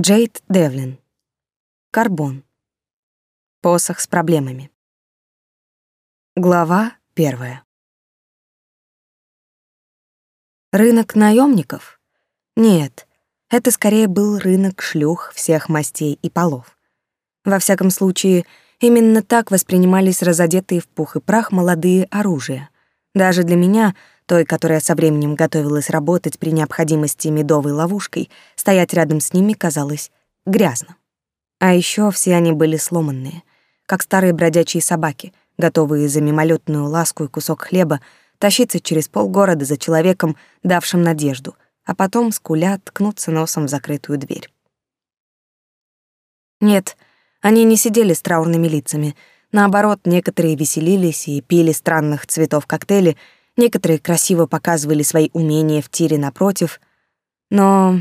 Джейд Девлин. Карбон. Посох с проблемами. Глава первая. Рынок наемников? Нет, это скорее был рынок шлюх всех мастей и полов. Во всяком случае, именно так воспринимались разодетые в пух и прах молодые оружия. Даже для меня, той, которая со временем готовилась работать при необходимости медовой ловушкой, стоять рядом с ними казалось грязно. А еще все они были сломанные, как старые бродячие собаки, готовые за мимолетную ласку и кусок хлеба тащиться через полгорода за человеком, давшим надежду, а потом, скуля, ткнуться носом в закрытую дверь. Нет, они не сидели с траурными лицами. Наоборот, некоторые веселились и пили странных цветов коктейли, некоторые красиво показывали свои умения в тире напротив. Но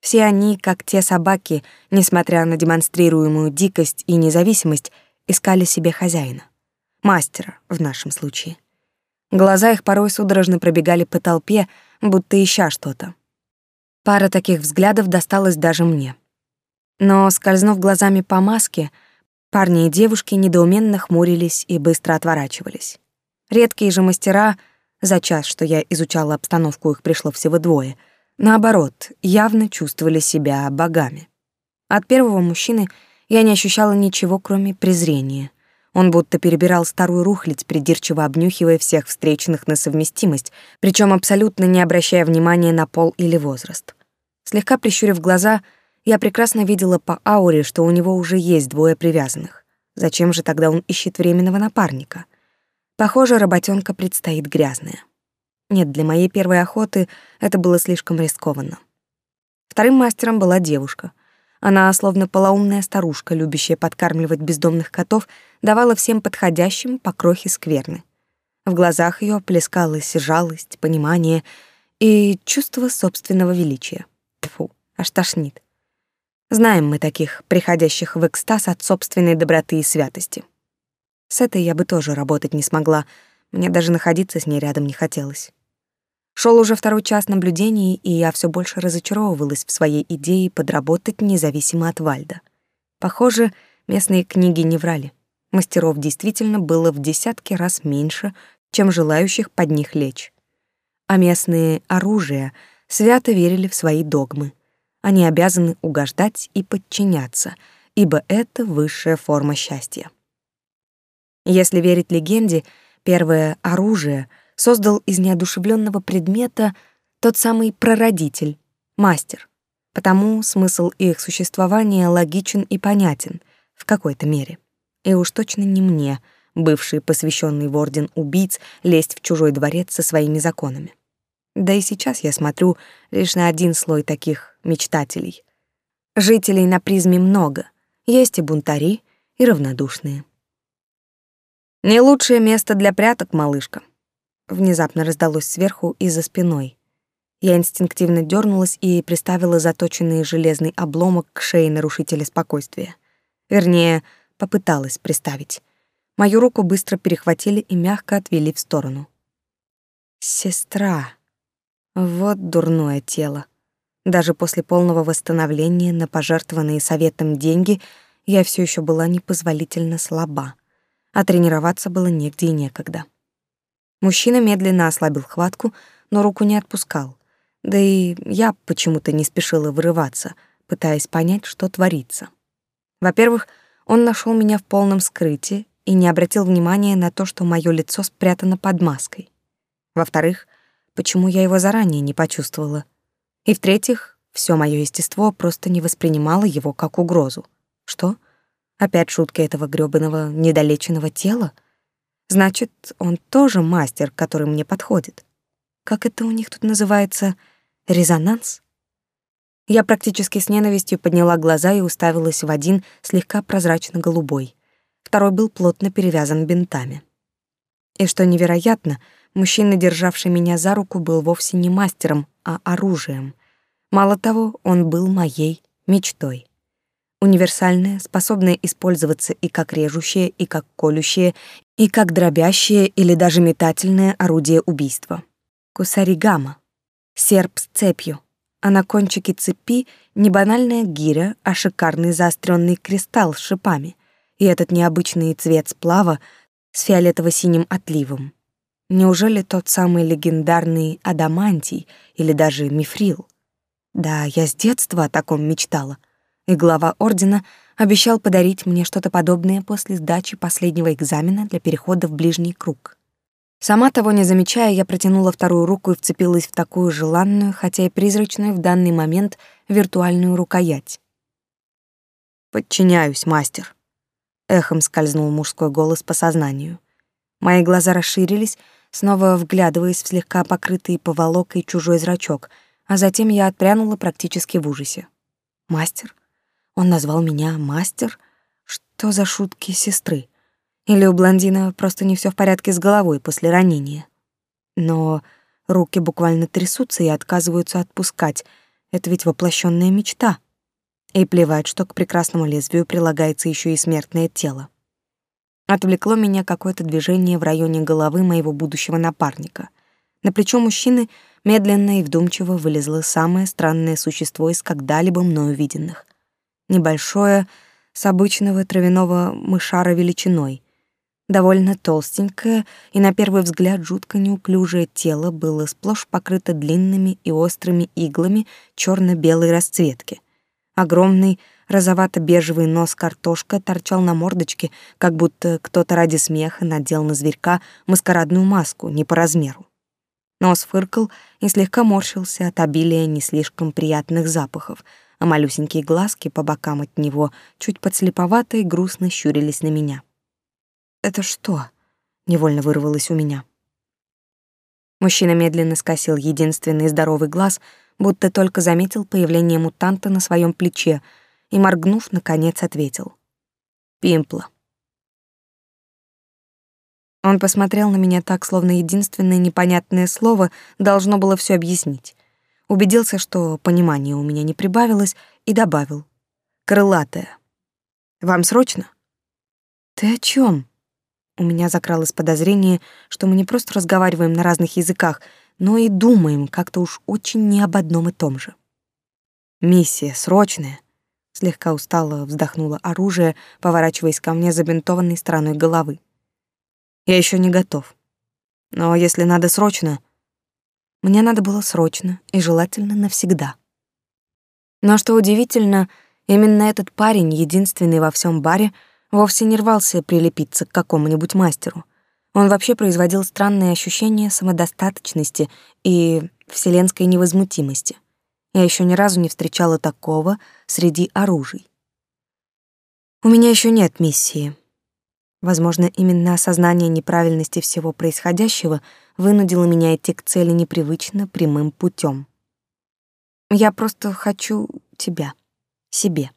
все они, как те собаки, несмотря на демонстрируемую дикость и независимость, искали себе хозяина. Мастера, в нашем случае. Глаза их порой судорожно пробегали по толпе, будто ища что-то. Пара таких взглядов досталась даже мне. Но, скользнув глазами по маске, парни и девушки недоуменно хмурились и быстро отворачивались. Редкие же мастера, за час, что я изучала обстановку, их пришло всего двое — Наоборот, явно чувствовали себя богами. От первого мужчины я не ощущала ничего, кроме презрения. Он будто перебирал старую рухлядь, придирчиво обнюхивая всех встречных на совместимость, причем абсолютно не обращая внимания на пол или возраст. Слегка прищурив глаза, я прекрасно видела по ауре, что у него уже есть двое привязанных. Зачем же тогда он ищет временного напарника? Похоже, работенка предстоит грязная. Нет, для моей первой охоты это было слишком рискованно. Вторым мастером была девушка. Она, словно полоумная старушка, любящая подкармливать бездомных котов, давала всем подходящим по крохе скверны. В глазах ее плескалась жалость, понимание и чувство собственного величия. Тфу, аж тошнит. Знаем мы таких, приходящих в экстаз от собственной доброты и святости. С этой я бы тоже работать не смогла, мне даже находиться с ней рядом не хотелось. Шел уже второй час наблюдений, и я все больше разочаровывалась в своей идее подработать независимо от Вальда. Похоже, местные книги не врали. Мастеров действительно было в десятки раз меньше, чем желающих под них лечь. А местные оружия свято верили в свои догмы. Они обязаны угождать и подчиняться, ибо это высшая форма счастья. Если верить легенде, первое оружие — создал из неодушевленного предмета тот самый прародитель, мастер. Потому смысл их существования логичен и понятен в какой-то мере. И уж точно не мне, бывший посвященный в орден убийц, лезть в чужой дворец со своими законами. Да и сейчас я смотрю лишь на один слой таких мечтателей. Жителей на призме много, есть и бунтари, и равнодушные. Не лучшее место для пряток, малышка внезапно раздалось сверху и за спиной. Я инстинктивно дернулась и приставила заточенный железный обломок к шее нарушителя спокойствия. Вернее, попыталась приставить. Мою руку быстро перехватили и мягко отвели в сторону. Сестра. Вот дурное тело. Даже после полного восстановления на пожертвованные советом деньги я все еще была непозволительно слаба, а тренироваться было негде и некогда. Мужчина медленно ослабил хватку, но руку не отпускал. Да и я почему-то не спешила вырываться, пытаясь понять, что творится. Во-первых, он нашел меня в полном скрытии и не обратил внимания на то, что мое лицо спрятано под маской. Во-вторых, почему я его заранее не почувствовала. И в-третьих, все мое естество просто не воспринимало его как угрозу. Что? Опять шутка этого грёбаного недолеченного тела? Значит, он тоже мастер, который мне подходит. Как это у них тут называется? Резонанс? Я практически с ненавистью подняла глаза и уставилась в один слегка прозрачно-голубой. Второй был плотно перевязан бинтами. И что невероятно, мужчина, державший меня за руку, был вовсе не мастером, а оружием. Мало того, он был моей мечтой. Универсальное, способное использоваться и как режущее, и как колющее, и как дробящее или даже метательное орудие убийства. Кусаригама. Серп с цепью. а на кончике цепи не банальная гиря, а шикарный заостренный кристалл с шипами, и этот необычный цвет сплава с фиолетово-синим отливом. Неужели тот самый легендарный адамантий или даже мифрил? Да, я с детства о таком мечтала. И глава ордена обещал подарить мне что-то подобное после сдачи последнего экзамена для перехода в ближний круг. Сама того не замечая, я протянула вторую руку и вцепилась в такую желанную, хотя и призрачную в данный момент виртуальную рукоять. «Подчиняюсь, мастер», — эхом скользнул мужской голос по сознанию. Мои глаза расширились, снова вглядываясь в слегка покрытый поволокой чужой зрачок, а затем я отпрянула практически в ужасе. «Мастер? Он назвал меня мастер? Что за шутки сестры? Или у блондина просто не все в порядке с головой после ранения? Но руки буквально трясутся и отказываются отпускать. Это ведь воплощенная мечта. И плевать, что к прекрасному лезвию прилагается еще и смертное тело. Отвлекло меня какое-то движение в районе головы моего будущего напарника. На плечо мужчины медленно и вдумчиво вылезло самое странное существо из когда-либо мною виденных. Небольшое, с обычного травяного мышара величиной. Довольно толстенькое и на первый взгляд жутко неуклюжее тело было сплошь покрыто длинными и острыми иглами черно белой расцветки. Огромный Розовато-бежевый нос картошка торчал на мордочке, как будто кто-то ради смеха надел на зверька маскарадную маску не по размеру. Нос фыркал и слегка морщился от обилия не слишком приятных запахов, а малюсенькие глазки по бокам от него чуть подслеповато и грустно щурились на меня. «Это что?» — невольно вырвалось у меня. Мужчина медленно скосил единственный здоровый глаз, будто только заметил появление мутанта на своем плече — и, моргнув, наконец ответил. «Пимпла». Он посмотрел на меня так, словно единственное непонятное слово должно было все объяснить. Убедился, что понимания у меня не прибавилось, и добавил. «Крылатая. Вам срочно?» «Ты о чем? У меня закралось подозрение, что мы не просто разговариваем на разных языках, но и думаем как-то уж очень не об одном и том же. «Миссия срочная», Слегка устало вздохнула оружие, поворачиваясь ко мне забинтованной стороной головы. Я еще не готов. Но если надо срочно... Мне надо было срочно и желательно навсегда. Но что удивительно, именно этот парень, единственный во всем баре, вовсе не рвался прилепиться к какому-нибудь мастеру. Он вообще производил странное ощущение самодостаточности и вселенской невозмутимости — я еще ни разу не встречала такого среди оружий. У меня еще нет миссии. Возможно, именно осознание неправильности всего происходящего вынудило меня идти к цели непривычно прямым путем. Я просто хочу тебя, себе.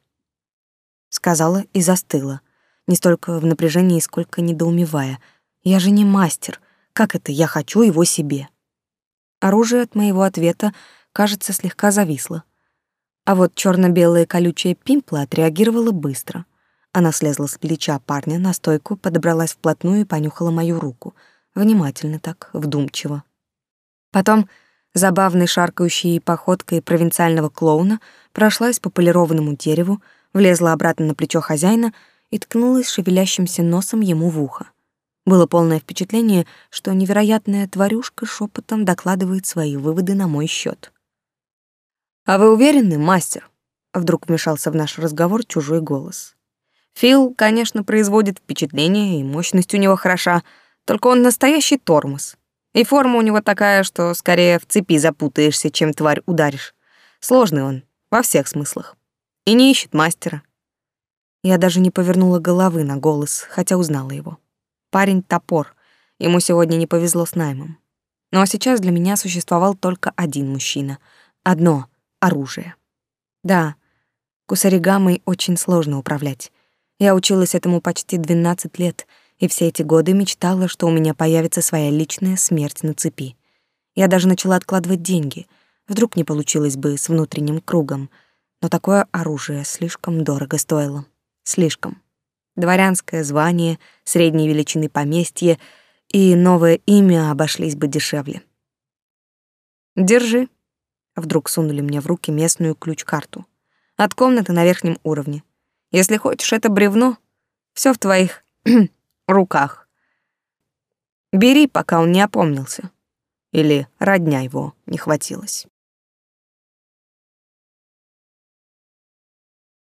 Сказала и застыла, не столько в напряжении, сколько недоумевая. Я же не мастер. Как это я хочу его себе? Оружие от моего ответа кажется, слегка зависла. А вот черно белая колючая пимпла отреагировала быстро. Она слезла с плеча парня на стойку, подобралась вплотную и понюхала мою руку. Внимательно так, вдумчиво. Потом забавной шаркающей походкой провинциального клоуна прошлась по полированному дереву, влезла обратно на плечо хозяина и ткнулась шевелящимся носом ему в ухо. Было полное впечатление, что невероятная тварюшка шепотом докладывает свои выводы на мой счет. «А вы уверены, мастер?» Вдруг вмешался в наш разговор чужой голос. «Фил, конечно, производит впечатление, и мощность у него хороша, только он настоящий тормоз. И форма у него такая, что скорее в цепи запутаешься, чем тварь ударишь. Сложный он, во всех смыслах. И не ищет мастера». Я даже не повернула головы на голос, хотя узнала его. Парень — топор. Ему сегодня не повезло с наймом. Но сейчас для меня существовал только один мужчина. Одно — оружие. Да, кусаригамой очень сложно управлять. Я училась этому почти 12 лет, и все эти годы мечтала, что у меня появится своя личная смерть на цепи. Я даже начала откладывать деньги. Вдруг не получилось бы с внутренним кругом. Но такое оружие слишком дорого стоило. Слишком. Дворянское звание, средней величины поместье и новое имя обошлись бы дешевле. «Держи», Вдруг сунули мне в руки местную ключ-карту. От комнаты на верхнем уровне. Если хочешь это бревно, все в твоих руках. Бери, пока он не опомнился. Или родня его не хватилось.